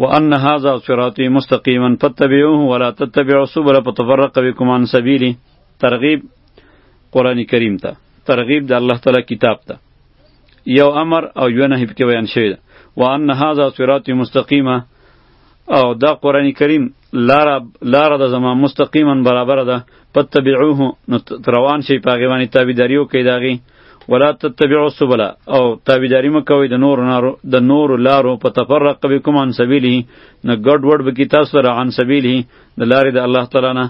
وان هذا صراطي مستقيما فاتبعوه ولا تتبعوا السبل فتفرق بكم عن سبيله ترغیب قران کریم ته ترغیب د الله تعالی کتاب ته یو امر او یو نهی پکې بیان شوی ده وان هذا صراطي مستقیما او دا قران کریم لاره لاره د زما مستقیما برابر ده پتبعوه نو روان شي په هغې باندې تابعداري وکړئ د هغې ولا تتبعوا السبل او تابعداري مه کوئ د نورو نارو د نورو لارو په تفرق بکم عن سبیله نه ګډ وډ به کې تاسو سره عن سبیله د لارې د الله تعالی نه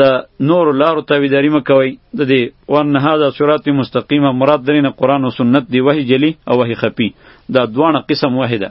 د نور لارو تابعداري مه کوئ د دې وان هذا صراط مستقیمه مراد درینه قرآن او سنت دی وحی جلی او وحی خفی دا دوانه قسم وحی ده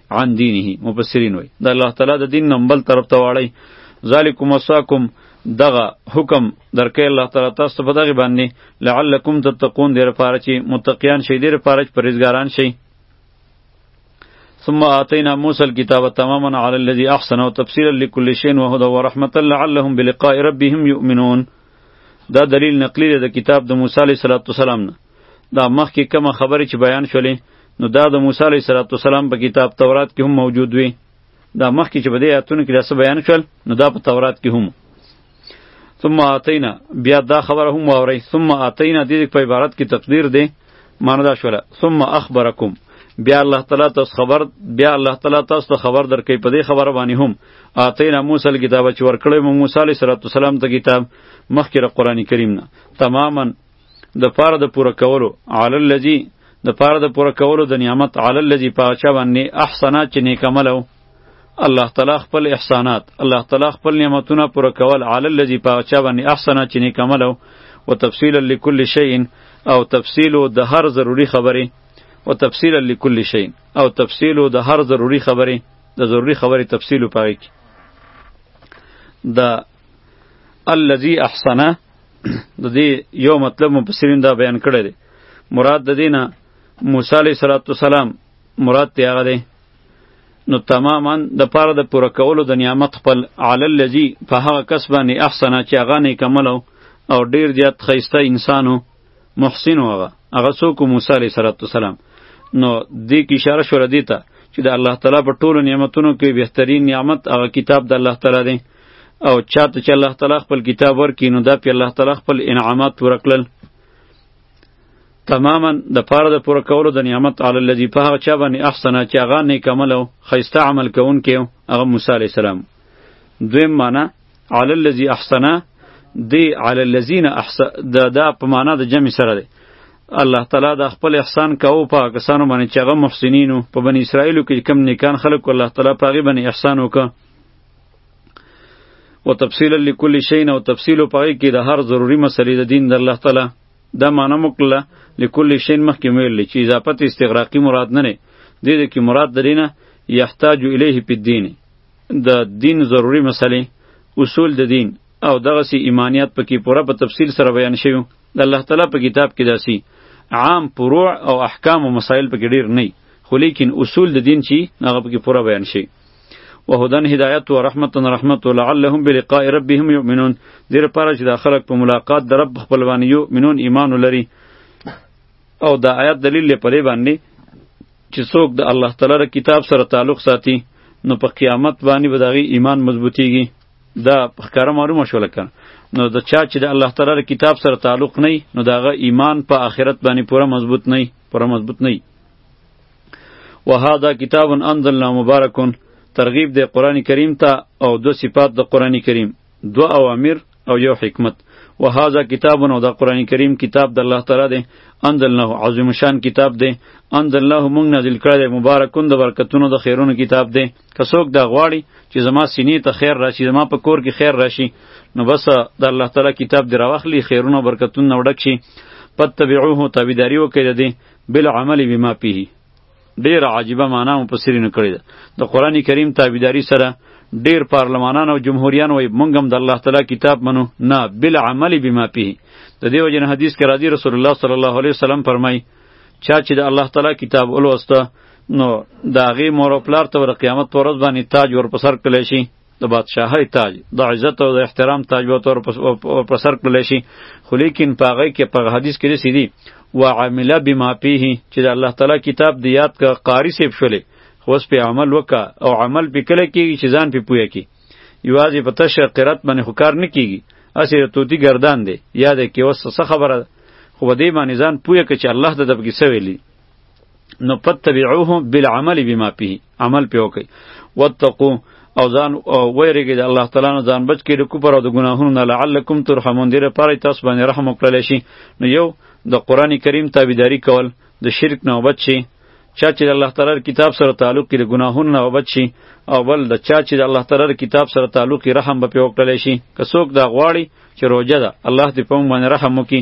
عن دینه مفسرین وای د الله تعالی د دین نمبل طرف ته واړی ذالکم وصاکم دغه حکم درکې الله تعالی تاسو ته په دغه باندې لعلکم تتقون دې لپاره چې متقیان شي دې لپاره چې پرهیزګاران شي ثم آتینا موسی الكتاب تماما علی الذي احسن وتفسيرا لكل شيء وهدى ورحمة لعلهم بلقاء ربهم يؤمنون دا دلیل نقلی دی د کتاب د موسی علیه السلام نه دا مخکې کومه خبره چې بیان شولې نو دا د موسی علیه السلام په کتاب تورات کې هم موجود وي دا مخکې چې په دې آیتونو کې داسې بیان شول نو دا په تورات کې هم ثم آتینا بیا دا خبره هم واورئ ثم آتینا دې په عبارت کې تقدیر دی معنی دا شوله ثم اخبرکم بیا الله تعالی تاسو خبر بیا الله تعالی تاسو ته خبر درکې په دې خبره باندې هم آتینا موسی کتاب چې ورکړې مو موسی علیه السلام ته کتاب مخکې قرآن کریم نه تماما د پاره د پوره کولو علی الذی د پاره د پوره کولو د نعمت علی الذی پاچا باندې احسنات چې نیک عمل او الله تعالی خپل احسانات الله تعالی خپل نعمتونه پوره کول علی الذی پاچا باندې احسنات چې نیک عمل او وتفصیلا لكل شیء او تفصیل د هر ضروری خبره او تفصیلا لكل شیء او تفصیل د هر ضروری خبره د ضروری خبره تفصیل پاره کی د الذی احسنه د دې یو مطلب مفسرین دا بیان کړی دی مراد د دینه موسی علیه السلام مراد دی هغه دی نو تماما د پاره د پوره کولو د نعمت خپل علی الذی په هغه کس باندې احسنه چې هغه نیک عمل او ډیر زیات خیسته انسانو محسن هغه هغه څوک موسی علیه السلام نو دې کې اشاره شوه دی ته چې د الله تعالی په ټولو نعمتونو کې بهترین نعمت هغه کتاب د الله تعالی دی او چاته چې الله تعالی خپل کتاب ورکړي نو دا پې الله تعالی خپل انعامات پوره کړل تماما د پاره د پوره کولو د نعمت علی الذی په هغه چا باندې احسنه چې هغه نیک عمل او ښایسته عمل کوونکی و هغه موسی علیه السلام دویم معنا علی الذی احسنه دی علی الذین احسن دا, دا په معنا د جمع سره دی الله تعالی د خپل احسان کاو په کسانو باندې چې هغه محسنینو په بنی اسرائیلو کې کم نیکان خلق الله تعالی په هغه باندې احسان وکړ و تفصیل لكل شيء او تفصیل په کې د هر ضروری مسلې د دین در الله تعالی دا معنی مکله لكل شيء مخکې ویل چې اضافت استغراقی مراد نه نه دې دې کې مراد درینه یحتاج الیه په دین د دین ضروری مسلې اصول د دین او دغه سی ایمانیت پکې پوره په تفصیل سره بیان شوی د الله تعالی په کتاب کې داسي عام فروع او احکام او مسائل پکې ډیر نه خو لیکن اصول د دین چی هغه پکې پوره بیان شي وهدن هدایت و رحمت رحمت لعلهم بلقاء ربهم یؤمنون دیر پاره چې دا خلق په ملاقات در رب خپل باندې یؤمنون ایمان لري او دا آیات دلیل لپاره باندې چې څوک د الله تعالی ر کتاب سره تعلق ساتي نو په قیامت باندې به دغه ایمان مضبوطیږي دا په ښکاره معلومه شو لکه نو د چا چې د الله تعالی ر کتاب سره تعلق نه نو دغه ایمان په آخرت باندې پوره مضبوط نه پوره مضبوط نه وهذا کتاب انزلنا مبارک ترغیب د قران کریم ته او دو صفات د قران کریم دو اوامر او یو حکمت وهذا کتاب او د قران کریم کتاب د الله تعالی دی انزلناه عظیم شان کتاب دی انزلناه مونږ نازل کړی دی مبارکون د برکتونو د خیرونو کتاب دی که څوک دا غواړي چې زما سینې ته خیر راشي زما په کور کې خیر راشي نو بس د الله تعالی کتاب دی راوخلی خیرونه برکتونه وډک شي پتبعوه تابعداري وکړئ د دې بالعمل بما فيه ډیر عجیبه معنا مو پسرینو کړی ده د قران کریم تابعداري سره ډیر پارلمانان او جمهوریان وای مونږ هم د الله تعالی کتاب منو نه بل عمل بما فيه د دیو جن حدیث کې راځي رسول الله صلی الله علیه وسلم فرمای چا چې د الله تعالی کتاب ولوسته نو داغه مور او پلار ته ور قیامت پر ورځ باندې تاج ور پسر کړی شي د بادشاهۍ تاج د عزت او د احترام تاج به تور پر سر کړل شي خو لیکن په هغه کې په حدیث کې رسې دي و عامله بما فيه چې د الله تعالی کتاب دی یاد کا قاری سیب شولې خو اوس په عمل وکا او عمل په کله کې چې ځان په پوهه کې یوازې په تشه قرات باندې خو کار نه کیږي اسی توتی گردان دی یاد کې اوس څه خبره خو به دې باندې ځان پوهه کې چې الله د دبګي سویلی نو فتبعوه بالعمل بما فيه عمل په وکي واتقوا او ځان ویریږي د الله تعالی نه ځان بچ کړي د کفر او د ګناهونو نه لعلکم ترحمون دې لپاره تاسو باندې رحم وکړل شي نو یو د قران کریم تابعداري کول د شرک نه وبچ شي چا چې د الله تعالی کتاب سره تعلق کې د ګناهونو نه وبچ شي او بل د چا چې د الله تعالی کتاب سره تعلق کې رحم به پې وکړلی شي که څوک دا غواړي چې روژه ده الله دې په موږ باندې رحم وکړي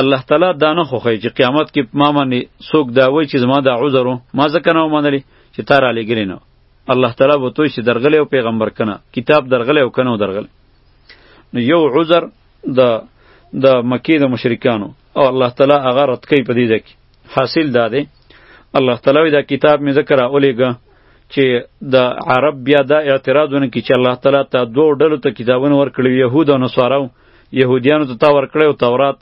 الله تعالی دا نه خوښوي چې قیامت کې ما باندې څوک دا وایي چې زما دا عذر و ما ځکه نه ومنلې چې تا رالیږلی نه الله تعالی به توی چې درغلی او پیغمبر کنه کتاب درغلی او کنه درغلی نو یو عذر د د مکی د مشرکانو او الله تعالی هغه رد کوي په دې ځای کې حاصل دا دی الله تعالی دا کتاب مې ذکر اولیګه چې د عرب بیا دا اعتراض ونه کی چې الله تعالی ته دوه ډلو ته کتابونه ورکړي يهود او نصارو يهوديانو ته تا ورکړی او تورات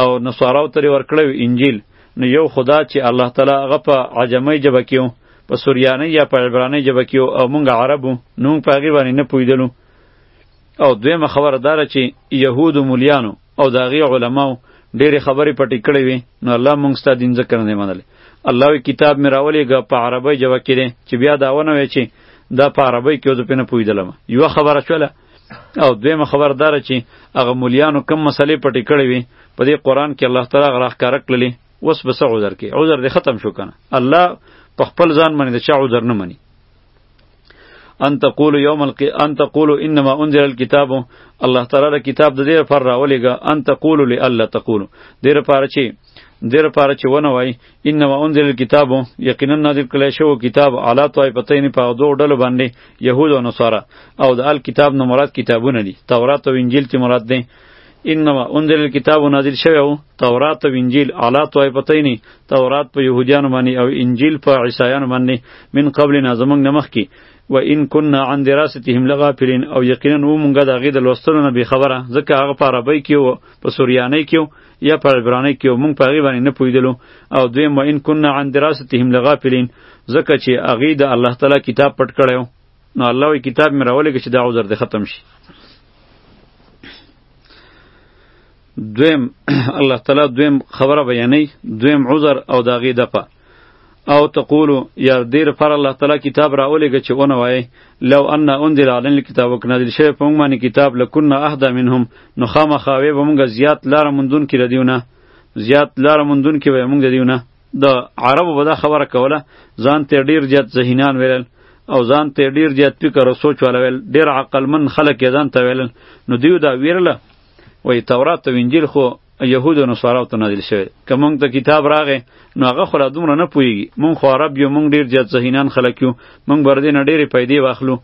او نصاراو ته ورکړی او انجیل نو یو خدا چې الله تعالی هغه په عجمي ژبه کې په سوریاني یا په عبراني ژبه کې او مونږ عربو نو په هغې باندې نه پوهېدلو او دویمه خبره داره چې یهودو مولیانو او د هغې علماو ډېرې خبرې پټې کړې وې نو الله مونږ ستا دین ځکه نه دی منلی الله وی کتاب مې راولېږه په عربۍ ژبه کې دی چې بیا دا ونه وی چې دا په عربۍ کې زه پرې نه پوهېدلم یوه خبره شوله او دویمه خبردار چې هغه مولیانو کم مسلې پټې کړې وي په دې قران کې الله تعالی غره ښکارا کړلې اوس به څه عذر کې عذر دې ختم شو کنه الله په خپل ځان باندې د چا عذر نه مني ان تقول یوم الق ان تقول انما انزل الكتاب الله تعالی د کتاب د دې پر راولېګا ان تقول لالا تقول دې لپاره چې دې لپاره چې ونه وای انما انزل الكتاب یقینا نازل کړی شو کتاب علی طایفتین په دوه ډلو باندې یهود او نصارا او د ال کتاب نه مراد کتابونه دي تورات او انجیل ته مراد دي انما انزل الكتاب نازل شوی او تورات او انجیل علی طایفتین تورات په یهودیانو باندې او انجیل په عیسایانو باندې من قبل نازمنګ نمخ کی و ان كنا عن دراستهم لغافلين او یقینا و مونږه د هغې د لوستلو نه بې خبره ځکه هغه په عربۍ کې و په سوریانۍ کې یا په عبرانی کې مونږ په هغې باندې نه پوهېدلو او دویم وان کنا عن دراستهم لغافلین ځکه چې هغې د الله تعالی کتاب پټ کړی و نو الله وایي کتاب مې راولېږه چې دا عذر دې ختم شي دویم الله تعالی دویم خبره بیانوي دویم عذر او د هغې دپه او تقولو یا دیر پر الله تعالی کتاب راولېږه چې ونه وایې لو ان انزل علی الکتاب که نازل شوی په موږ باندې کتاب لکنا اهدا منهم نو خامخا وې به موږ زیات لاره موندون کې ردیونه زیات لاره موندون کې به موږ ردیونه د عربو به دا خبره کوله ځان ته ډیر زیات ذهینان ویل او ځان ته ډیر زیات فکر او سوچ والا ویل ډیر عقلمن خلک یې ځان ته ویل نو دیو دا ویرله وای تورات او انجیل خو یهود او نصارا ته نازل شوی که مونږ ته کتاب راغې نو هغه خو لا دومره نه پوهیږي مونږ خو عرب یو مونږ ډیر جد ذهینان خلک یو مونږ بر دې نه ډېرې پیدې واخلو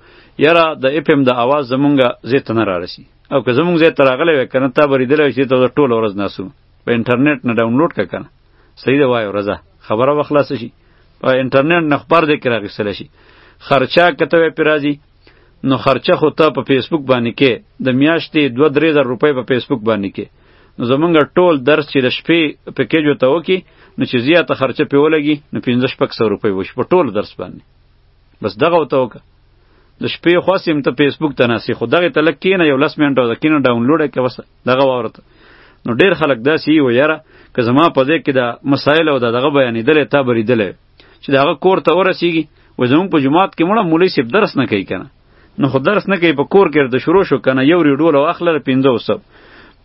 یاره د اف ام د اواز زمونږ زه ته نه رارسي او که زمونږ زه ته راغلی وای کنه تا به لیدلی چې ته ټول ورځ ناسو په انټرنیټ نه ډاونلوډ که کنه صحیح ده وایه ورځه خبره وخلاصه شي په انټرنیټ نه خبر دې کې راغستلی شي خرچه که ته پې راځي نو خرچه خو ته په فیسبوک باندې کې د میاشتې 2 3000 روپۍ په فیسبوک باندې کې نو زمونږ ټول درس چې د شپې پیکیج وته وکي نو چې زیاته خرچه په ولګي نو 15 شپږ سو روپۍ وش په ټول درس باندې بس دغه وته وکه د شپې خو سیم ته فیسبوک ته ناسي خو دغه تلک کینه یو لس منټه د کینه ډاونلوډ کې وسه دغه ورته نو ډیر خلک داسې وي یاره که زما په ځای کې دا مسایل او دا دغه بیانېدلې تا بریدلې چې د هغه کور ته ورسیږي و زمونږ په جماعت کې مړه مولوي صاحب درس نه کوي کنه نو خو درس نه کوي په کور کې د شروع شو کنه یو ریډول او اخلر 500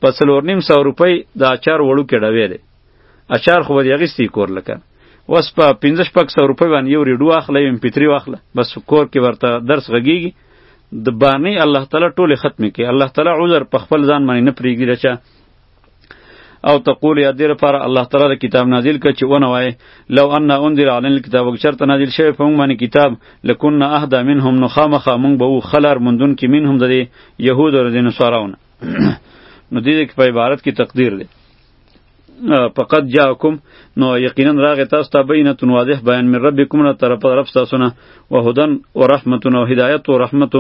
په څلور نیم سو روپۍ د اچار وړو کې ډوې دی اچار خو به یې اخیستی کور لکه وس په 15 شپږ سو روپۍ باندې یو ریډو اخله یو امپیتری واخله بس کور کې ورته درس غږیږي د باندې الله تعالی ټوله ختم کړي الله تعالی عذر په خپل ځان باندې نه پریږي رچا او تقول یا دیر پر الله تعالی د کتاب نازل ک چې ونه وای لو ان انذر علی الكتاب وکشرت نازل شوی په موږ باندې کتاب لکنا اهدا منهم نو خامخه موږ به خلر مندون کې منهم د یهود او د نصاراونه نو دې کې په عبارت کې تقدیر دی فقط جاءکم نو یقینا راغه تاسو ته بینه واضح بیان من ربکم نه طرف رب تاسو نه وهدن ورحمت او هدایت او رحمت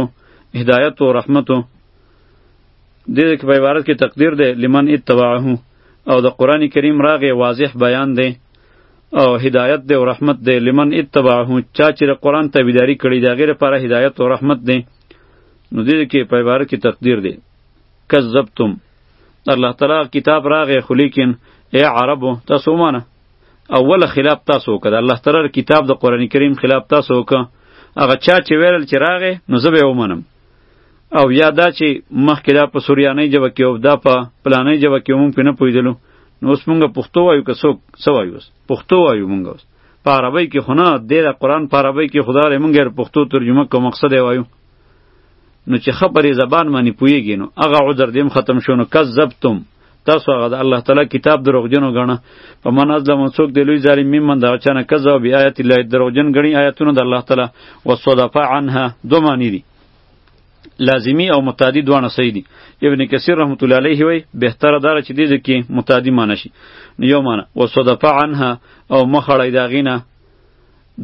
هدایت او رحمت دې کې په عبارت کې تقدیر دی لمن اتبعه او د قران کریم راغې واضح بیان دی او هدایت دی او رحمت دی لمن اتبعه چا چې قران ته بیداری کړی دا غیر پر هدایت او رحمت دی نو دې کې په عبارت کې تقدیر دی کذبتم الله تعالی کتاب راغې خو لیکن ای عربو تاسو مانه اوله خلاف تاسو وکړه الله تعالی کتاب د قران کریم خلاف تاسو وکړه هغه چا چې ویل چې راغې نو زه به ومنم او یا دا چې مخکې دا په سوریانۍ ژبه کې او دا په پلانۍ ژبه کې مونږ پې نه پوهېدلو نو اوس مونږ پښتو وایو که څوک څه وایو اوس پښتو وایو مونږ اوس په عربۍ کې خو نه دی د قرآن په عربۍ کې خدا دی مونږ یې پښتو ترجمه کوو مقصد یې وایو نو چې ښه پرې زبان باندې پوهېږي نو هغه عذر دې هم ختم شو نو کذبتم تاسو هغه د الله تعالی کتاب دروغجن وګڼه په من از لمن څوک دی لوی ظالم ممن دغه چا نه کذب بی آیات الله دروغجن ګڼي آیاتونه د الله تعالی وصدفه عنها دو معنی دي لازمی او متعدی دواړه صحیح دي ابن کثیر رحمت الله علیه وی بهتره دار چې دې ځکه متعدی معنی شي یو معنی وصدفع عنها او مخړی دا غینه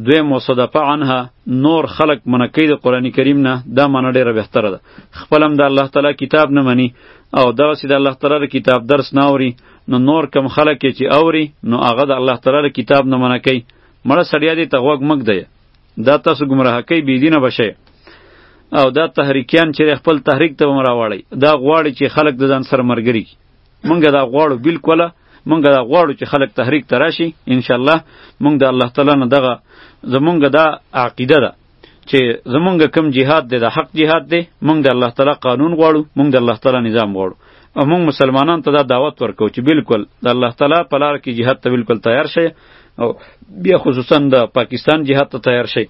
دوی مصدفه عنها نور خلق منکی د قران کریم نه دا معنی ډیره بهتره ده خپلم د الله تعالی کتاب نه منی او دا چې د الله تعالی کتاب درس نه اوري نو نور کم خلق چې اوري نو هغه د الله تعالی کتاب نه منکی مړه سړیا دی ته غوږ مګ دی دا تاسو گمراه کوي بی دینه بشئ او دا تحریکیان چې خپل تحریک ته ومراوړی دا غواړي چې خلک د ځان سره مرګري کی مونږ دا غواړو بالکل مونږ دا غواړو چې خلک تحریک ته راشي ان شاء الله مونږ د الله تعالی نه دغه زمونږ دا عقیده ده چې زمونږ کم جهاد دی د حق جهاد دی مونږ د الله تعالی قانون غواړو مونږ د الله تعالی نظام غواړو او مونږ مسلمانان ته دا دعوت ورکو چې بالکل د الله تعالی په لار کې جهاد ته بالکل تیار شئ او بیا خصوصا د پاکستان جهاد ته تیار شي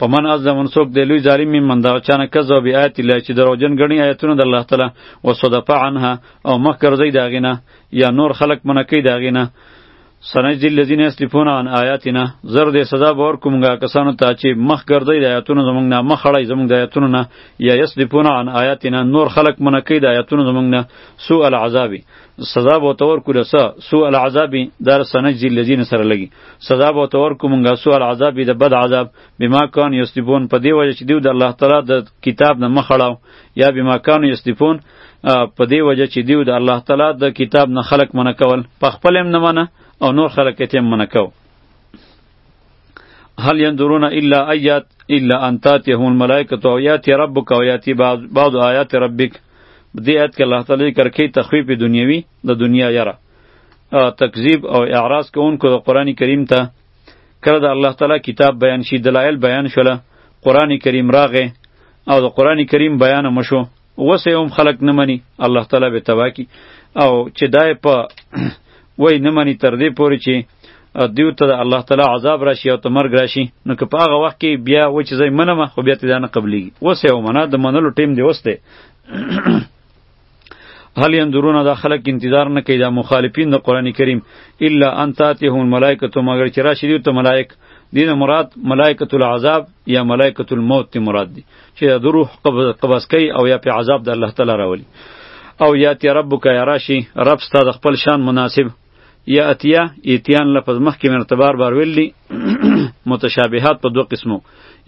په من از زمون څوک دی لوی ظالم می من دا چانه کذا بی آیت الله چې دروژن غنی آیتونه د الله تعالی و صدف عنها او مخ ګرځي داغینه یا نور خلق منکی داغینه سنجد الذین یسلفون عن آیاتنا زر دې سزا باور کومګه کسانو ته چې مخ ګرځي د آیاتونو زمونږ نه مخ اړای زمونږ د آیاتونو نه یا یسلفون عن آیاتنا نور خلق منکی د آیاتونو زمونږ نه سوء العذاب سزا به تور کو لسا سو العذاب در سنجزی الذین سره لګي سزا به تور کو مونږه سو العذاب د بد عذاب بما کان یستبون په دی وجه چې دیو د الله تعالی د کتاب نه مخړاو یا بما کان یستبون په دی وجه چې دیو د الله تعالی د کتاب نه خلق منه کول په خپل هم نه منه او نور خلق ته منه کو هل ينظرون الا ايات الا ان تاتيهم الملائکه او یاتی ربک او یاتی بعض آیات ربک دې آیت کې الله تعالی ذکر کوي تخویف دنیوي د دنیا یره تکذیب او اعراض کوونکو د قران کریم ته کله د الله تعالی کتاب بیان شي دلایل بیان شوله قران کریم راغې او د قران کریم بیان مشو وسه هم خلق نه مني الله تعالی به تباکی او چې دای په وای نه مني تر دې پوري چې او دیو ته د الله تعالی عذاب راشي او ته مرګ راشي نو که په هغه وخت کې بیا و چې زه منم خو بیا ته دا نه قبلیږي اوس یې ومنه د منلو ټیم دی اوس دی هل ينظرون دا خلق انتظار نه کوي دا مخالفین د قران کریم الا ان تاتهم الملائکه مگر چې راشي دیو ته ملائک دینه مراد ملائکه العذاب یا ملائکه الموت تی مراد دي چې د روح قبض کوي او یا په عذاب د الله تعالی راولي او یا تی ربک یا راشي رب ستاسو خپل شان مناسب یا اتیا ایتیان لفظ مخکې من اعتبار بار ویل دي متشابهات په دوه قسمو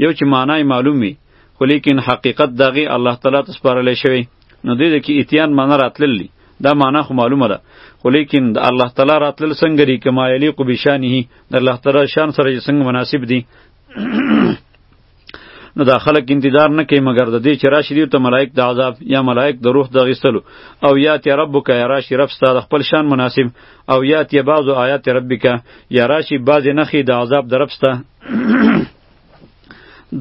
یو چې معنی معلوم وي خو لیکن حقیقت دغه الله تعالی ته سپارل شوی نو دې دې کې ایتیان معنی راتلل دي دا معنی خو معلومه ده خو لیکن د الله تعالی راتلل څنګه لري کما یلیق بشانه د الله تعالی شان سره څنګه مناسب دي نو دا خلک انتظار نه کوي مګر د دې چې راشي دوی ته ملایک د عذاب یا ملایک د روح د غیستلو او یا تی ربک یا راشي رب ستا د خپل شان مناسب او یا تی بعضو آیات ربک یا راشي بعضې نښې د عذاب د رب ستا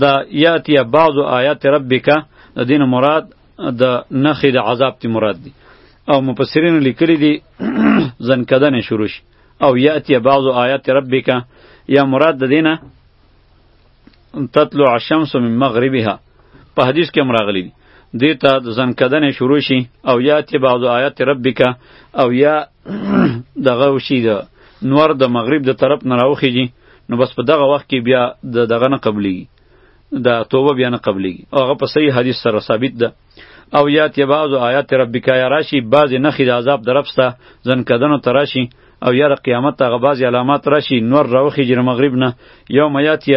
د یا تی بعضو آیات ربک د دین مراد د نښې د عذاب تی مراد دی او مفسرین لیکلی دی ځنکدنې شروع شي او یاتی بعضو آیات ربک یا مراد د دینه تطلع الشمس من مغربها په حدیث کې هم راغلی دی دې ته د ځان کدنې شروع شي او یا تی بعض آیات ربک او یا دغه وشي د نور د مغرب د طرف نه راوخیږي نو بس په دغه وخت کې بیا د دغه نه قبلي د توبه بیا نه قبلي هغه په صحیح حدیث سره ثابت ده او یات یا بعض آیات ربک یا راشی بعض نخی د عذاب درپسته زن کدنو تراشی او یا قیامت ته غباز علامات راشی نور روخی جر مغرب نه یوم یاتی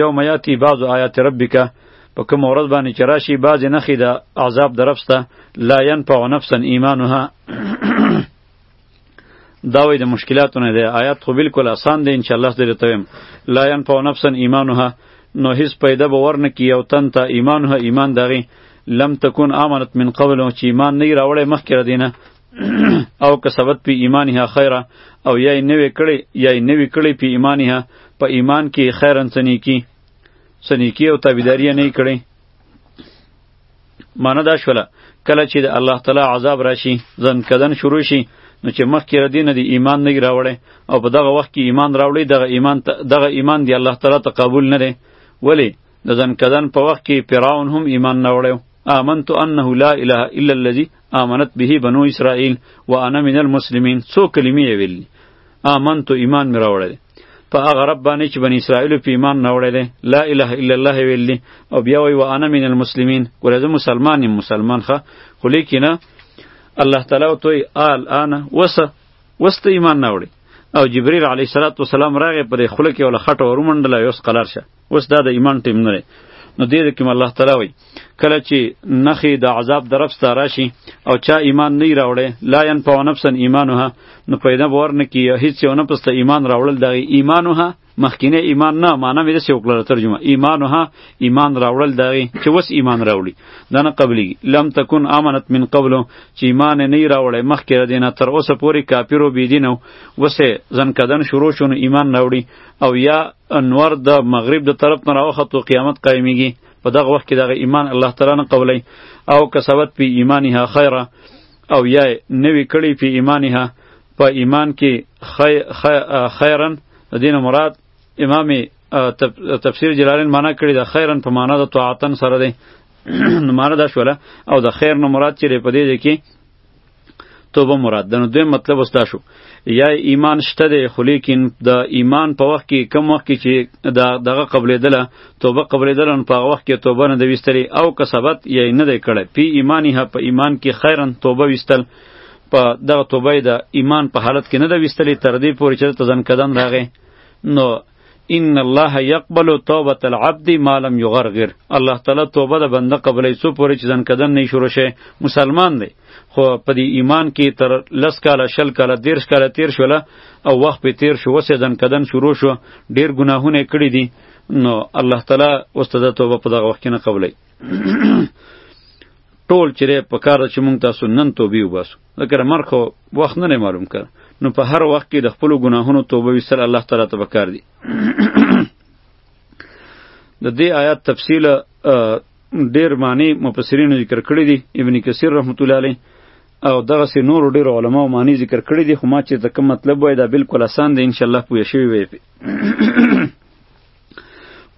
یوم یاتی بعض آیات ربک په کوم ورځ باندې چې راشي بعضې نښې د عذاب د ربسته لا ینفع نفسا ایمانها دا وای د مشکلاتو نه دی آیات خو بالکل آسان دی ان شاء الله درته تویم لا ينفع نفسا ایمانها نو هیڅ پیدا به ورنه کی او تن ته ایمانها ایمان دغی لم تکون امنت من قبل او چې ایمان نه راوړې مخکې ردینه او کسبت پی ایمانها خیره او یای نوې کړي یای نوې کړي پی ایمانها په ایمان کې خیرن سنیکی سنیکی او تابعداري نه کړي معنی دا شوله کله چې د الله تعالی عذاب راشي ځن کدن شروع شي نو چې مخکې ردی نه دی ایمان نه راوړی او په دغه وخت کې ایمان راوړی دغه ایمان دغه ایمان دی الله تعالی ته قبول نه دی ولی د ځن کدن په وخت کې فرعون هم ایمان نه وړی آمنت انه لا اله الا الذي آمنت به بنو اسرائیل وانا من المسلمین څو کلمې ویلي آمنت ایمان می راوړی په هغه رب باندې چې بنی اسرائیل په ایمان نه وړی دی لا اله الا الله ویل دی او بیا وی وانا من المسلمین ګوره زه مسلمان یم مسلمان ښه خو لیکنه الله تعالی او توی آل انا وسه وسته ایمان نه وړی او جبرئیل علیه السلام راغی په دې خوله کې ولا خټه ورومنډله یوس قلار شه اوس دا د ایمان ټیم نه دی نو دې کې الله تعالی وایي کله چې نخې د عذاب د رب ستا راشي او چا ایمان نه راوړی لا ینفع نفسا ایمانها نو پیدا باور نه کیږي هیڅ یو نه پسته ایمان راوړل دغه ایمانها مخکینه ایمان نه معنا مې داسې وکړله ترجمه ایمانها ایمان راوړل دغه چې وس ایمان راوړي دا نه قبلي لم تکن امنت من قبل چې ایمان نه راوړی مخکې را دینه تر اوسه پورې کافر او بيدینو وسه ځن کدن شروع شونه ایمان راوړي او یا انور د مغرب د طرف نه راوخت او قیامت قائمیږي په دغه وخت کې دغه ایمان الله تعالی نه قبلای او کسبت په ایمانها خیره او یا نوی کړي په ایمانها په ایمان کې خی خی خیرن دین مراد امام تفسیر جلالین معنا کړي د خیرن په معنا د طاعتن سره دی نو معنا دا شوله او د خیر نو مراد چې په دې کې توبه مراد ده نو دویم مطلب اوس دا شو یا ایمان شته دی خو لیکن د ایمان په وخت کې کم وخت کې چې د دغه قبلېدله توبه قبلېدله نو په هغه وخت کې توبه نه ده ویستلې او کسبت یا یې نه دی کړی پی ایمانها په ایمان کې خیرا توبه ویستل په دغه توبه د ایمان په حالت کې نه ده ویستلې تر دې پورې چې ته ځنکدن راغی نو ان الله یقبل توبه العبد ما لم یغرغر الله تعالی توبه د بنده قبلې سو پورې چې ځن کدن نه شروع شي مسلمان دی خو په دې ایمان کې تر لس کاله شل کاله دیرش کاله تیر شول او وخت په تیر شو وسه ځن کدن شروع شو ډیر ګناهونه کړی دي نو الله تعالی اوس ته توبه په دغه وخت کې نه قبلې ټول چیرې په کار چې مونږ تاسو نن توبې وباسو ځکه د مرګ خو وخت نه دی معلوم که نو په هر وخت کې د خپلو ګناهونو توبه ویستل الله تعالی ته پکار دي د دې آیات تفصیل ډیر معنی مفسرینو ذکر کړی دي ابن کثیر رحمت الله علیه او دغه سي نور ډیر علما او معنی ذکر کړی دي خو ما چې ته کوم مطلب وای دا بالکل آسان دی ان شاء الله پوه شوی وي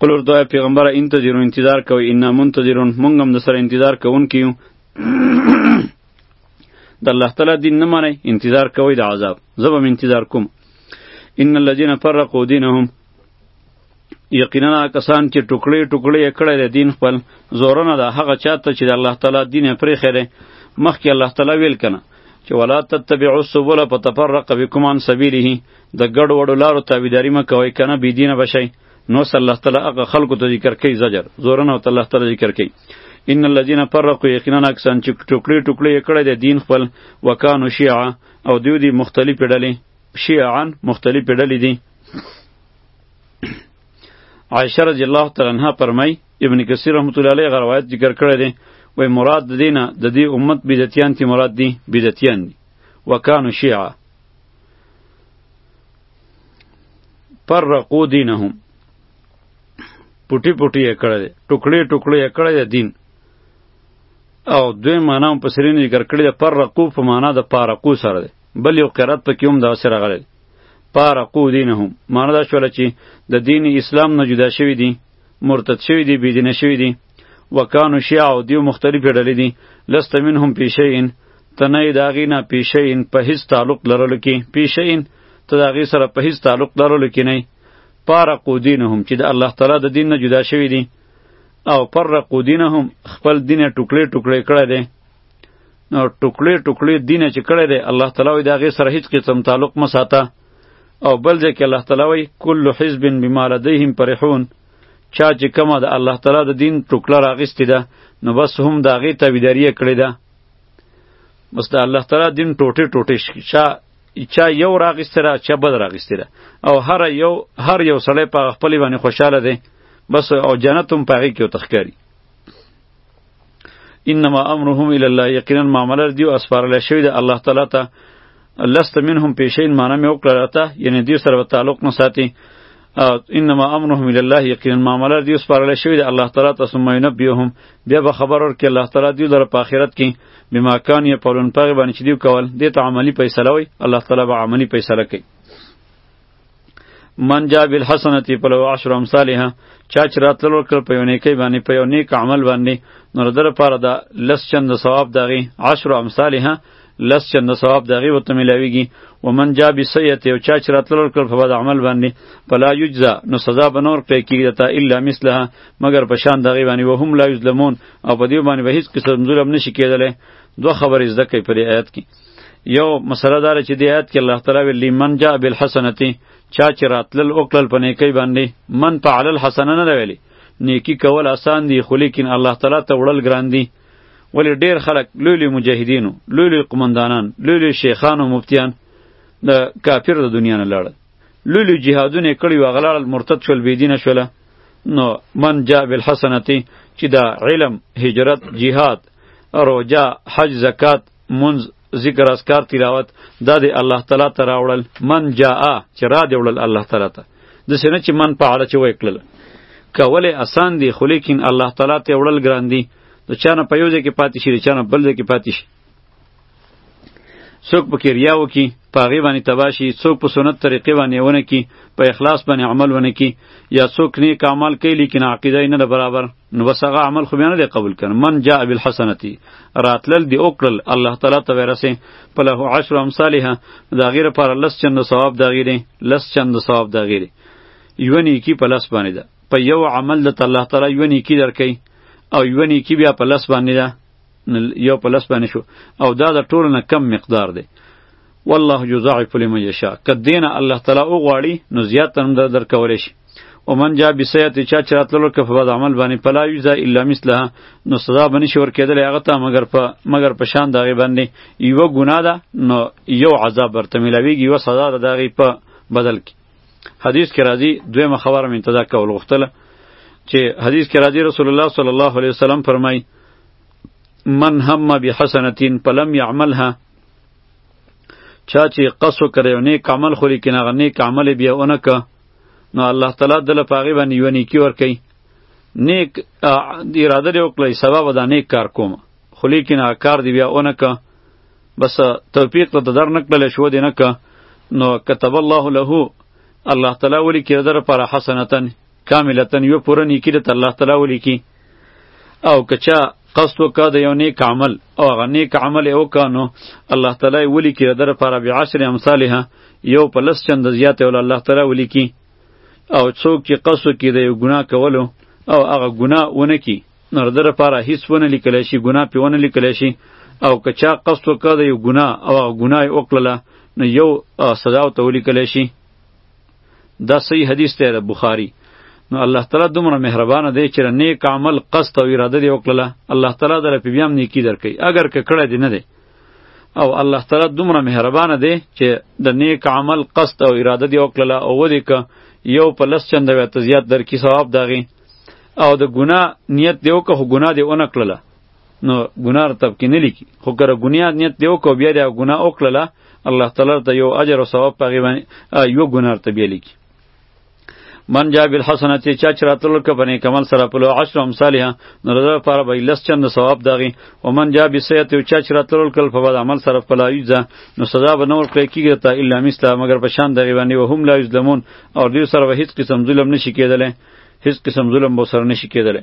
قل ورته پیغمبر انتظرون انتظار کوي ان منتظرون مونږ هم د سره انتظار کوونکیو د الله تعالی دین نه منئ انتظار کوئ د عذاب زه به انتظار کوم ان الذين فرقوا دينهم یقینا کسان چې ټوکړې ټوکړې یې کړی دی دین خپل زورونه ده هغه چاته چې د الله تعالی دین یې پرېښی دی مخکې الله تعالی ویل کنه چې ولا تتبعوا السبل فتفرق بكم عن سبيله د ګډ وډو لارو تابعداري مه کوئ کنه بې دینه به شئ نو صلی الله تعالی هغه خلکو ته ذکر کوي زجر زورنه ته الله تعالی ذکر کوي ان الذين فرقوا یقینا اکسان چې ټوکړي ټوکړي کړي د دین خپل وکانو شیعه او دیو دی مختلف ډلې شیعان مختلف ډلې دي عائشه رضی الله تعالی عنها فرمای ابن کثیر رحمت الله علیه روایت ذکر کړی دی وای مراد د دینه د دې امت بدعتیان تی مراد دی بدعتیان دي وکانو شیعه پر رقو دینهم پټی پټی یې کړی دی ټوکړې ټوکړې یې کړی دی دین او دوی معنا هم په سرینو ذکر کړی دی پر رقو په معنا د پارقو سره دی بل یو قرات پکې هم داسې راغلی دی پارقو دینهم معنا دا شوله چې د دین اسلام نه جدا شوی دی مرتد شوی دی بې دینه شوی دی وکانو شیعه او دیو مختلفې ډلې دي لست منهم فی شیئن ته نه یې د هغې نه فی شیئن په هیڅ تعلق لرلو کې فی شیئن ته د هغې سره په هیڅ تعلق لرلو کې نه یې فارقو دینهم چې د الله تعالی د دین نه جدا شوي دي او فرقو دینهم خپل دین ټوکړې ټوکړې کړی دی نو ټوکړې ټوکړې دین چې کړی دی الله تعالی وایي د هغې سره هیڅ قسم تعلق مه ساته او بل ځای کې الله تعالی وایي کل حزب بما لدیهم فرحون چا چې کومه د الله تعالی د دین ټوکړه راغستې ده نو بس هم د هغې تابعداري یې کړې ده بس د الله تعالی دین ټوټې ټوټې شي چا چا یو راغستې ده چا بل راغستې ده او هر یو هر یو سړی په خپلې باندې خوشحاله دی بس او جنت هم په هغې کې ورته ښکاري انما امرهم الى الله یقینا معامله دی او اسپارل شوی دی الله تعالی ته لست منهم پیشین معنی مې وکړه ته یعنی دیر سره تعلق نه ساتي انما امرهم الى الله یقینا معامله دی اسپارل شوی دی الله تعالی ته ثم ينبئهم بیا به خبر ورکړي الله تعالی دی لره په آخرت کې بما کان یې پرون پغه باندې چې دی کول دې ته عملی فیصله وي الله تعالی به عملی فیصله کوي من جا بالحسنتی په لو عشر امثالها چا چې راتلل ورکړ په یو نیکۍ باندې په یو نیک عمل باندې نو در لپاره د لس چند ثواب دغې عشر امثالها لس چند ثواب دغې ورته میلاویږي ومن جا بسیئت یو چا چې راتلل ورکړ په بد عمل باندې فلا یجزا نو سزا به نه ورکړی کېږي درته الا مثلها مګر په شان دغې باندې وهم لا یظلمون او په دې باندې به هېڅ قسم ظلم نه شي کېدلی دوه خبرې زده کوي په دې آیت کې یو مسله دار چې دی آیات کې الله تعالی ویل لمن جاء بالحسنتی چا چې راتلل او کړل په نیکی باندې من فعل الحسنه نه ویلي نیکی کول آسان دی خو لیکن الله تعالی ته وړل ګران دی ولی ډیر خلک لوی لوی مجاهدینو لوی لوی قمندانان لوی لوی شیخان او مفتیان د کافر د دنیا نه لاړل لوی لوی جهادونه کړي و غلاړل مرتد شول بيدینه شول نو من جاء بالحسنه چې دا علم هجرت جهاد روجا حج زکات مونځ ذکر اذکار تلاوت دا دی الله تعالی ته راوړل من جاء چې را دی وړل الله تعالی ته د سینه چې من په اړه چې وکړل کوله اسان دی خو لیکن الله تعالی ته وړل ګران دی نو چانه په یو ځای کې پاتې شي چانه بل ځای کې پاتې شي څوک پکې ریا وکي په هغې باندې تباه شي څوک په سنت طریقې باندې ونه کي په اخلاص باندې عمل ونه کي یا څوک نیک اعمال کوي لیکن عقیده یې نه ده برابر نو بس هغه عمل خو بیا نه دی قبول کړ من جاء بالحسنتی راتلل دی وکړل الله تعالی ته ورسه په له عشر امثالها دا غیر پر لس چند ثواب دا غیر لس چند ثواب دا غیر یو نیکی په لس باندې ده په یو عمل د الله تعالی یو نیکی درکې او یو نیکی بیا په لس باندې ده یو په لس باندې شو او دا د ټولو نه کم مقدار دی والله یضاعف لمن یشاء که دینه الله تعالی او غواړي نو زیات هم در درکولی شي او من جا بسیت چا چراتلو که په بد عمل باندې پلا یوزا الا مثلها نو سزا باندې شور کېدل هغه ته مگر په مگر په شان دغه باندې یو ګناه ده نو یو عذاب ورته ملاویږي یو سزا ده دغه په بدل کې حدیث کې راځي دویمه خبره مې انتظار کول غوښتله چې حدیث کې راځي رسول الله صلی الله علیه وسلم فرمایي من هم بحسنتین پلم یعملها چا چې قصو کړی او نیک عمل خو لیکن هغه نیک عمل بیا ونه که نو الله تعالی دله په هغې باندې یوه نیکي ورکوي نیک اراده دې وکړئ سبا به دا نیک کار کوم خو لیکن هغه کار دې بیا ونه که بس توفیق ته در نه کړلی شو دې نه که نو کتب الله له الله تعالی ولي کړه در پر حسنتن کاملتن یو پوره نیکی د الله تعالی ولیکي او کچا قصد وکړه د یو نیک عمل او هغه نیک عمل یې وکړ نو الله تعالی یې ولیکي د ده لپاره بعشر امثالها یو په لس چنده زیاتی وله الله تعالی ولیکي او څوک چې قصد وکړي د یو ګناه کولو او هغه ګناه ونه کړي نو د ده لپاره هیڅ ونه لیکلی شي ګناه پرې ونه لیکلی شي او که چا قصد وکړه د یو ګناه او هغه ګناه یې وکړله نو یو سزا ورته ولیکلی شي دا صحیح حدیث دی بخاری نو الله تعالی دومره مهربان دی چې نیک عمل قصد او اراده دی وکړه الله تعالی در په بیام نیکی درکې اگر که کړه دی نه دی او الله تعالی دومره مهربان دی چې د نیک عمل قصد او اراده دی وکړه او ودی که یو په لس چند وی ته زیات درکې ثواب داغي او د ګناه نیت دی وکړه ګناه دی اونکړه نو ګناه رتب کې نه لیکي خو که ګناه نیت دی وکړو بیا دا ګناه وکړله الله تعالی ته یو اجر او ثواب پغی باندې یو ګناه رتب یې لیکي من جا بالحسنه چې چا چې راتلل که په نیک عمل سره په لو عشر امثالها نو د ده لپاره به یې لس چنده ثواب دغې ومن جا بسیئت یو چا چې راتلل کل په بد عمل سره فلا یجزا نو سزا به نه ورکړی کېږي ته الا مثله مګر په شان دغې باندې وهم لا یظلمون او دوی سره به هېڅ قسم ظلم نه شي کېدلی هیڅ قسم ظلم به سره نشي کېدلی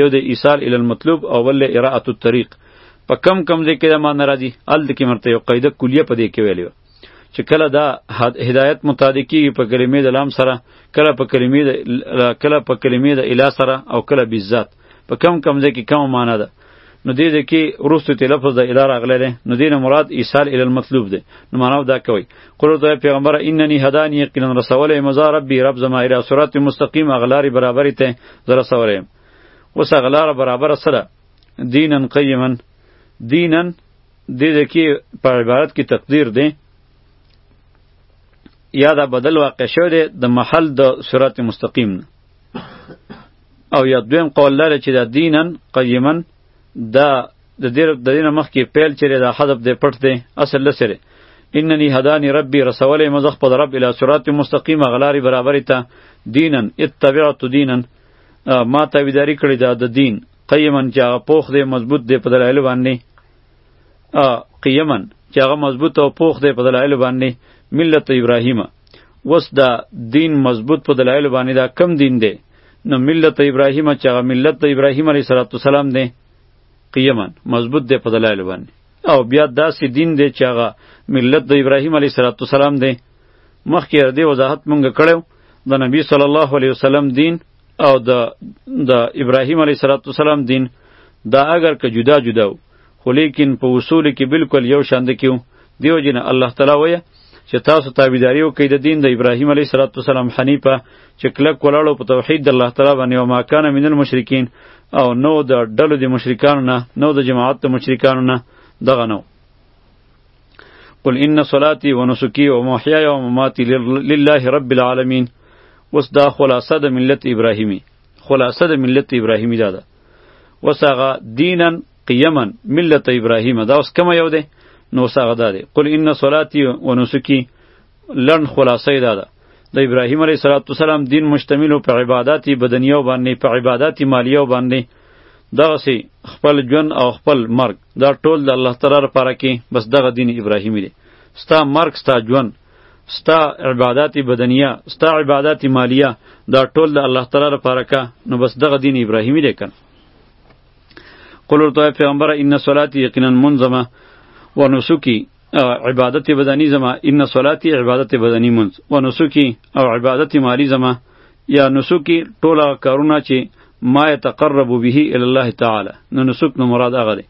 یو د ایصال الی المطلوب او بل اراءه الطریق په کم کم ځای کې دا معنی راځي هلته کې مرته یو قاعده کلیه په دې کې ویلې چې کله دا هدایت متعدق کیږي په کلمې د لام سره کله په کلمې د کله په کلمې د اله سره او کله بالذات په کم کم ځای کې کم معنی ده نو دې ځای کې وروسته ته لفظ د اله راغلی دی نو دې نه مراد ایصال الی المطلوب دی نو معنا دا کوي قل ته پیغمبر اننی هدانی یقینا رسولی مزا ربی رب زما الی صراط مستقیم اغلاری برابری ته زرا سوریم اوس اغلار برابر سره دینن قیمن دینن دې ځای کې په عبارت کې تقدیر دی یا دا بدل واقع شوی دی د محل د صراط مستقیم نه او یا دویم قول لري چې دا دینن قیمن دا د دې د دینه مخکې پیل چې دا حذف دی پټ دی اصل لسره اننی هدانی ربی رسولی مزخ په رب الی صراط مستقیم غلاری برابرې ته دینن اتبعت دینن ما ته ویداری کړی دا د دین قیمن چې هغه پوخ دی مضبوط دی په دلایل باندې قیمن چې هغه مضبوط او پوخ دی په دلایل باندې ملت ابراهیم وس دا دین مضبوط په دلایل باندې دا کم دین دی نو ملت ابراهیم چې هغه ملت د ابراهیم علیه السلام دی قیما مضبوط دی په دلایل باندې او بیا داسې دین دی چې هغه ملت د ابراهیم علیه السلام دی مخکې هر دې وضاحت مونږ کړو د نبی صلی الله علیه وسلم دین او د د ابراهیم علیه السلام دین دا اگر که جدا جدا وو خو لیکن په اصول کې بالکل یو شان د کیو دیو جن الله تعالی وایي چې تاسو تابعداري وکړئ د دین د ابراهیم علیه صلوات و سلام حنیفه چې کلک ولاړو په توحید د الله تعالی باندې او ما کان من المشرکین او نو د ډلو د مشرکانو نه نو د جماعت د مشرکانو نه دغه نو قل ان صلاتي ونسكي ومحياي ومماتي لله رب العالمين وس دا خلاصه د ملت ابراهیمی خلاصه د ملت ابراهیمی دا ده وسغه دینن قیما ملت ابراهیم دا اوس کوم یو دی نو ساغه دا دی قل ان صلاتی و نسکی لن خلاصه دا ده د ابراهیم علیه السلام دین مشتمل په عبادت بدنیو باندې په عبادت مالیو باندې دغه سي خپل جون او خپل مرګ دا ټول د الله تعالی لپاره کې بس دغه دین ابراهیمی دی ستا مرګ ستا جون ستا عبادت بدنیه ستا عبادت مالیه دا ټول د الله تعالی لپاره کا نو بس دغه دین ابراهیمی دی کنه قل ورته پیغمبر ان صلاتی یقینا منظمه و نسکی او عبادت بدنی زما ان صلاتی عبادت بدنی منز و نسکی او عبادت مالی زما یا نسکی ټول کارونه چې ما يتقرب به الى الله تعالی نو نسک نو مراد هغه دی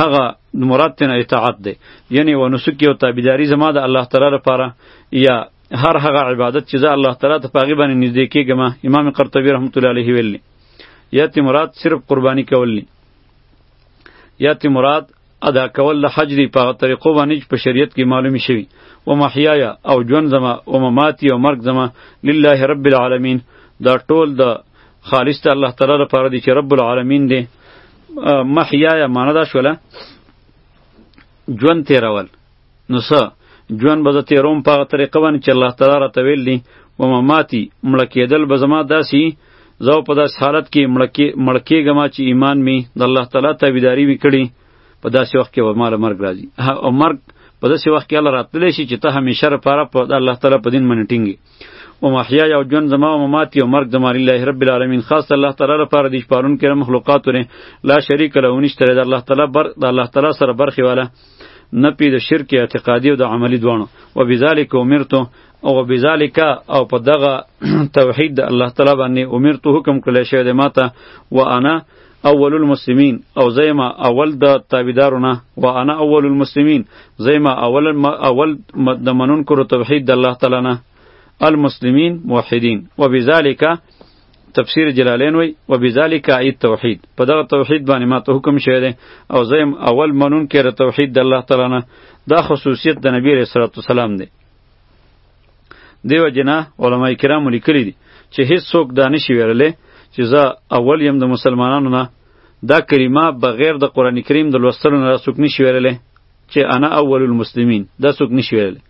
هغه مراد تن اطاعت دی یعنی و نسکی او تابعداری زما د الله تعالی لپاره یا هر هغه عبادت چې زه الله تعالی ته پاغي باندې نږدې کېږم امام قرطبي رحمت الله علیه ویلی یا تی مراد صرف قربانی کول نه یا تی مراد ادا کول له حج دی په طریقو باندې چې په شریعت کې معلومی شوی و محیایا او ژوند زما او مماتی او مرګ زما لله رب العالمین دا ټول د خالص ته الله تعالی لپاره دی چې رب العالمین دی محیایا معنی دا شوله ژوند تیرول نو څه ژوند به زه تېروم په هغه طریقه باندې چې الله تعالی راته ویل دي و مماتي مړه کېدل به زما داسې زه په داسې حالت کې مړ کېږم چې ایمان مې د الله تعالی تابعداري مې کړې په داسې وخت کې به ماله مرګ راځي او مرګ په داسې وخت کې الله راتللی شي چې ته همیشه لپاره په الله تعالی په دین باندې ټینګې و محیا او جون زما و ممات او مرګ زما لله رب العالمین خاص الله تعالی لپاره د شپارون کړه مخلوقات نه لا شریک له ونشته د الله تعالی بر د الله تعالی سره برخي والا نپی د شرک اعتقادي او د عملی دوانو و بذالک امرتو او بذالک او په دغه توحید د الله تعالی باندې امرتو حکم کړل شوی دی ماته و انا اول المسلمین او زیما اول د تابعدارونه و انا اول المسلمین زیما اول اول د منون کړو توحید د الله تعالی نه المسلمین موحدین و بذالک تفسیر جلالین وی و بذالک ایت توحید په دغه توحید باندې ما ته حکم شوی دی او زیم اول منون کې د توحید د الله تعالی نه دا خصوصیت د نبی رسول الله والسلام دی دیو جنا علما کرام لیکلی دي چې هیڅ څوک دا نشي ویلې چې زه اول یم د مسلمانانو نه دا کلمه بغیر د قران کریم د لوستلو نه څوک نشي ویلې چې انا اول المسلمین دا څوک نشي ویلی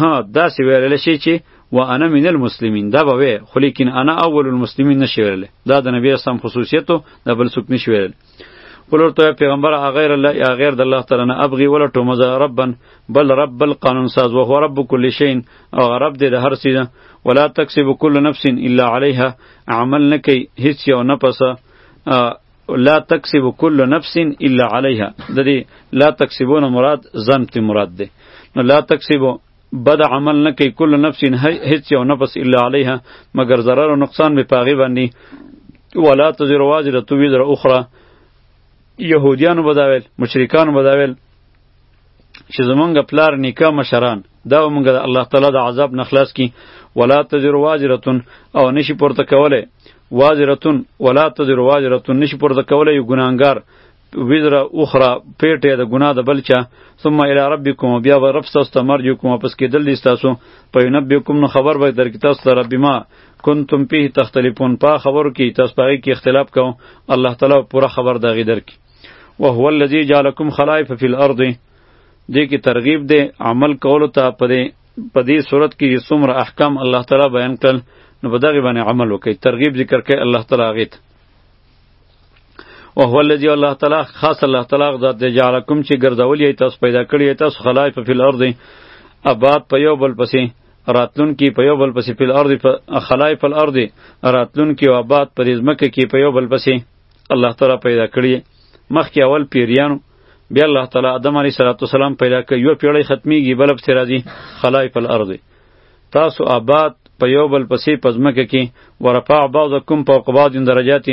ها داسې ویلی شي چې و انا من المسلمین دا به وی خو لیکن انا اول المسلمین نشي ویلی دا د نبی اسلام خصوصیت دا بل څوک نشي ویلی قلور تو پیغمبر غیر الله یا غیر د الله تعالی نه ابغي ولا تو مزه ربن بل رب القانون ساز و هو رب کل شی او رب دې د هر څه ده ولا تکسب کل نفس الا علیها عمل نکي هیڅ یو نفس لا تکسب کل نفس الا علیها د دې لا تکسبون مراد ځان ته مراد ده نو لا تکسب بد عمل نه کوي کل نفس هیڅ یو نفس الا علیها مگر ضرر او نقصان به پاغي باندې ولا تزر واجر تو وزر اخرى يهوديان بداول مشرکان بداول چې زمونږ پلار نیکه مشران دا مونږ د الله تعالی د عذاب نه خلاص کی ولا تزر واجرتون او نشي پورته کوله واجرتون ولا تزر واجرتون نشي پورته کوله یو ګناګار وزر اخرى پیټه د ګناه د بلچا ثم الى ربکم بیا به رب تاسو ته مرجو کوم پس کېدل دي تاسو په نبیکم نو خبر به در کې تاسو ته رب ما کنتم پیه تختلفون په خبرو کې تاسو پاره کې اختلاف کوم الله تعالی پوره خبر دغې در کې وهو الذی جعلکم خلائف فی الارض دې کې ترغیب دی عمل کولو ته په دې په دې صورت کې چې څومره احکام الله تعالی بیان کړل نو په دغه باندې عمل وکړي ترغیب ذکر کوي الله تعالی غیت او هو الذی الله تعالی خاص الله تعالی ذات دی جعلکم چې ګرځولې تاسو پیدا کړی تاسو خلایف فی الارض آباد په یو بل پسې راتلون کې په یو بل پسې فی الارض خلایف الارض راتلون کې آباد په دې ځمکه کې په یو بل پسې الله تعالی پیدا کړی مخکې اول پیریانو بیا الله تعالی آدم علیه السلام پیدا کړ یو پیړۍ ختمیږي بل پسې راځي خلایف الارض تاسو آباد په یو بل پسې په ځمکه کې ورفع بعضکم فوق بعض درجات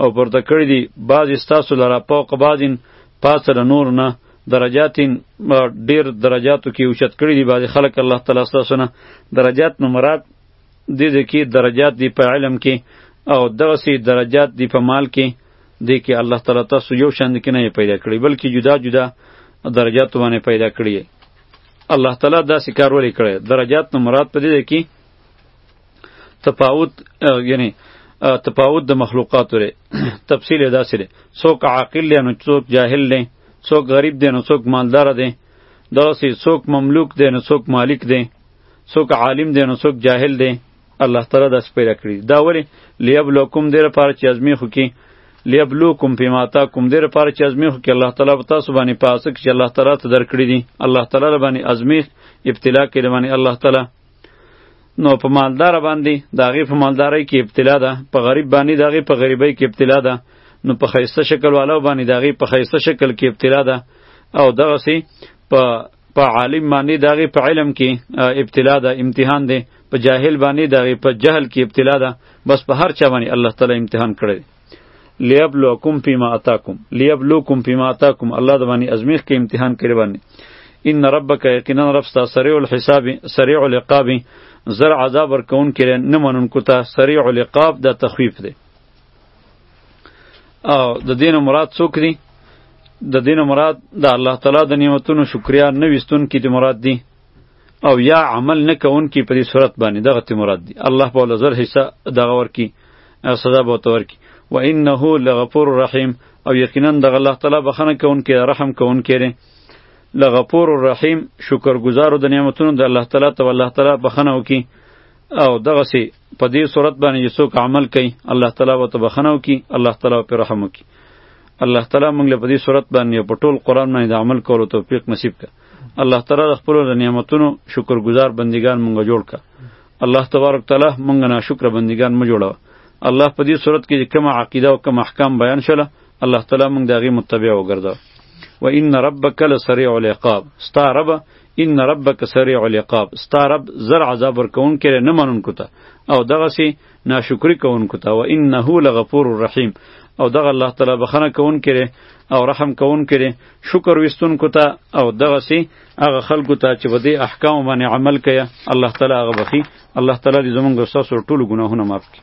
او پورته کړی دي بعضې ستاسو لره فوق بعض پاسه له نور نه درجات ډیر درجاتو کې اوچت کړی دي بعضې خلک الله تعالی ستاسو نه درجات نه مراد دې دې کې درجات دی په علم کې او دغه سي درجات دی په مال کې دې کې الله تعالی تاسو یو شان کې نه پیدا کړی بلکې جدا جدا درجات باندې پیدا کړی الله تعالی دا سکار ولې کړی درجات نو مراد په دې کې تفاوت یعنی تفاوت د مخلوقات لري تفصیل دا سره څوک عاقل دی نو څوک جاهل دی څوک غریب دی نو څوک مالدار دی دغسې څوک مملوک دی نو څوک مالک دی څوک عالم دی نو څوک جاهل دی الله تعالی دا سپیره کړی دا ولی لیبلوکم دیر پاره چې ازمی خو کې لیبلوکم فیما تاکم دیر پاره چې ازمی خو کې الله تعالی په تاسو باندې پاسه کې الله تعالی ته درکړی دی الله تعالی باندې ازمی ابتلا کې باندې الله تعالی نو په مالدار باندې داغه په مالداري کې ابتلا ده په غریب باندې داغه په غریبۍ کې ابتلا ده نو په خیسته شکل والو باندې داغه په خیسته شکل کې ابتلا ده او دغه سي په په عالم باندې د هغې په علم کې ابتلا ده امتحان دی په جاهل باندې د هغې په جهل کې ابتلا ده بس په هر چا باندې الله تعالی امتحان کړی دی لیبلوکم فیما اتاکم لیبلوکم فیما اتاکم الله د باندې ازمیخ کې امتحان کړی باندې ان ربک یقینا رب ستا سریع الحساب سریع العقاب زر عذاب ورکون کې نه منونکو ته سریع العقاب د تخویف دی او د دین مراد څوک دي د دین مراد د الله تعالی د نعمتونو شکریا نه وستون کی دی مراد دی او یا عمل نه کون کی په دې صورت باندې دغه تی مراد دی الله په لزر حصہ دغه ور کی سزا به تور کی و انه لغفور رحیم او یقینا د الله تعالی بخنه کون کی رحم کون کی لغفور رحیم شکرګزار د نعمتونو د الله تعالی ته الله تعالی بخنه وکي او دغه سي په دې صورت باندې چې څوک عمل کوي الله تعالی به ته بخښنه وکړي الله تعالی به پرې رحم وکړي الله تعالی موږ له په دې صورت باندې په ټول قرآن باندې د عمل کولو توفیق نصیب کړه الله تعالی د خپلو د نعمتونو شکرګزار بندګان موږ جوړ کړه الله تبارک تعالی موږ ناشکره بندګان مه جوړوه الله په دې صورت کې کومه عقیده او کوم احکام بیان شله الله تعالی موږ د هغې متبع وګرځوه و ان ربک لسریع العقاب ستا رب ان ربک سریع العقاب ستا رب زر عذاب ورکوونکی دی نه منونکو ته او دغسې ناشکري کوونکو ته و انه لغفور رحیم او دغه الله تعالی بخښنه کوونکی دی او رحم کوونکی دی شکر ویستونکو ته او دغسې هغه خلکو ته چې په دې احکامو باندې عمل کوي الله تعالی هغه بخښي الله تعالی دې زمونږ ستاسو ټولو ګناهونه معاف کړي